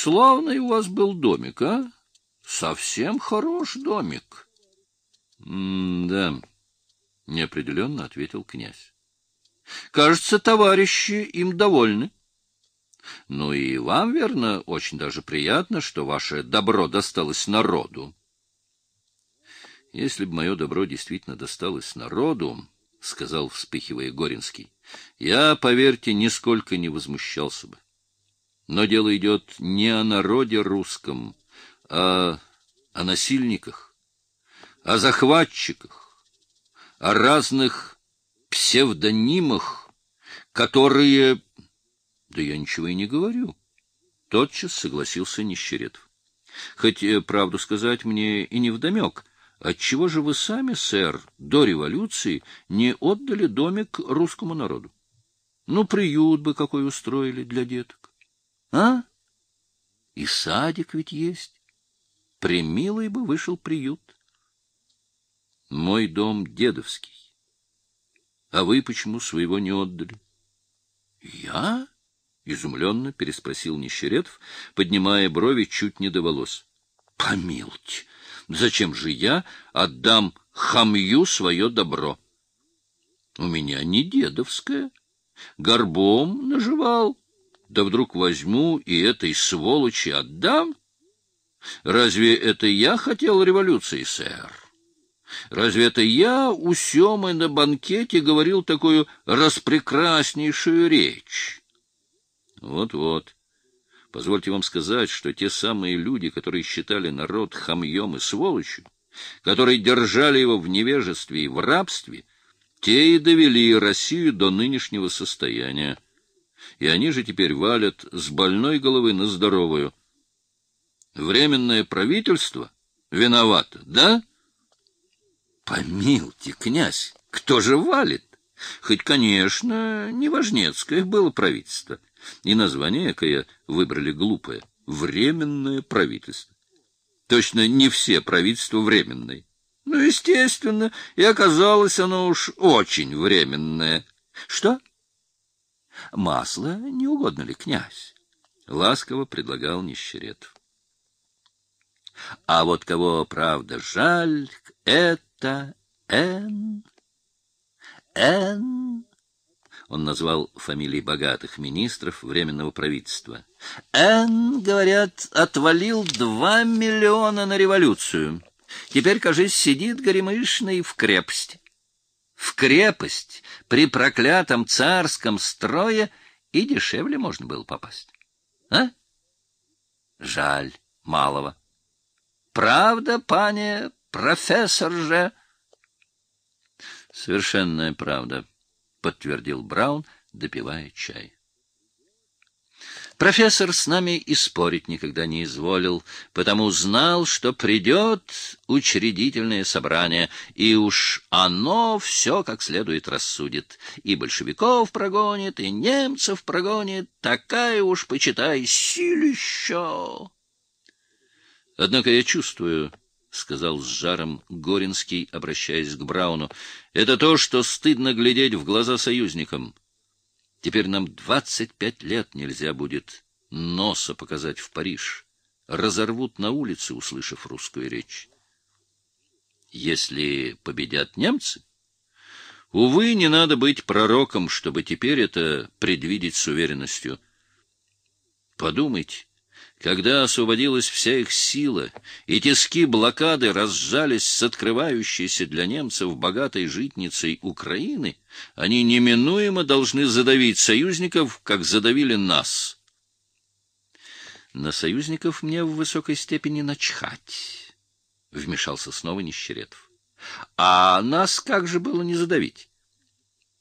Славный у вас был домик, а? Совсем хорош домик. — Да, — неопределенно ответил князь. — Кажется, товарищи им довольны. Ну и вам, верно, очень даже приятно, что ваше добро досталось народу. Если бы мое добро действительно досталось народу, — сказал, вспыхивая Горинский, — я, поверьте, нисколько не возмущался бы. Но дело идет не о народе русском, а о насильниках, о захватчиках, о разных псевдонимах, которые... Да я ничего и не говорю. Тотчас согласился Нищеретов. Хоть, э, правду сказать, мне и не вдомек, отчего же вы сами, сэр, до революции не отдали домик русскому народу? Ну, приют бы какой устроили для деток. А? И садик ведь есть. Примилый бы вышел приют. Мой дом дедовский. А вы почему своего не отдали? Я? Изумленно переспросил Нищеретов, поднимая брови чуть не до волос. Помилуйте, зачем же я отдам хамью свое добро? У меня не дедовское. Горбом наживал. Да вдруг возьму и этой сволочи отдам? Разве это я хотел революции, сэр? Разве это я у Семы на банкете говорил такую распрекраснейшую речь? Вот-вот. Позвольте вам сказать, что те самые люди, которые считали народ хамьем и сволочью, которые держали его в невежестве и в рабстве, те и довели Россию до нынешнего состояния. И они же теперь валят с больной головы на здоровую. Временное правительство виновато, да? Помилуйте, князь, кто же валит? Хоть, конечно, не Важнецкое было правительство, и название, какое выбрали глупое — Временное правительство. Точно не все правительства временные. Ну, естественно, и оказалось оно уж очень временное. Что? Масло не угодно ли, князь? Ласково предлагал Нищеретов. А вот кого, правда, жаль, это Н. Н. Он назвал фамилии богатых министров Временного правительства. Н, говорят, отвалил два миллиона на революцию. Теперь, кажется, сидит горемышный в крепости. В крепость при проклятом царском строе и дешевле можно было попасть. А? Жаль малого. Правда, пане профессор же? Совершенная правда, подтвердил Браун, допивая чай. Профессор с нами и спорить никогда не изволил, потому знал, что придет учредительное собрание, и уж оно все как следует рассудит. И большевиков прогонит, и немцев прогонит, такая уж, почитай, силища. Однако я чувствую, — сказал с жаром Горинский, обращаясь к Брауну, — это то, что стыдно глядеть в глаза союзникам. Теперь нам двадцать пять лет нельзя будет носа показать в Париж. Разорвут на улице, услышав русскую речь. Если победят немцы, увы, не надо быть пророком, чтобы теперь это предвидеть с уверенностью. Подумайте, когда освободилась вся их сила, и тиски блокады разжались с открывающейся для немцев богатой житницей Украины, они неминуемо должны задавить союзников, как задавили нас. На союзников мне в высокой степени начхать, — вмешался снова Нищеретов. А нас как же было не задавить?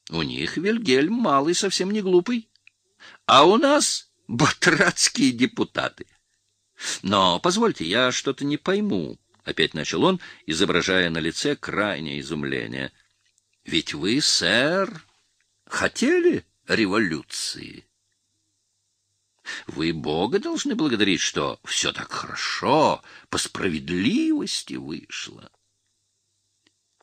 У них Вильгельм малый совсем не глупый, а у нас батрацкие депутаты. Но, позвольте, я что-то не пойму, — опять начал он, изображая на лице крайнее изумление. — Ведь вы, сэр, хотели революции? Вы Бога должны благодарить, что все так хорошо, по справедливости вышло.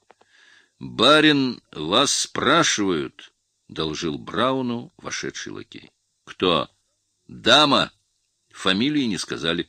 — Барин, вас спрашивают, — должил Брауну вошедший лакей. — Кто? — Дама! Фамилии не сказали.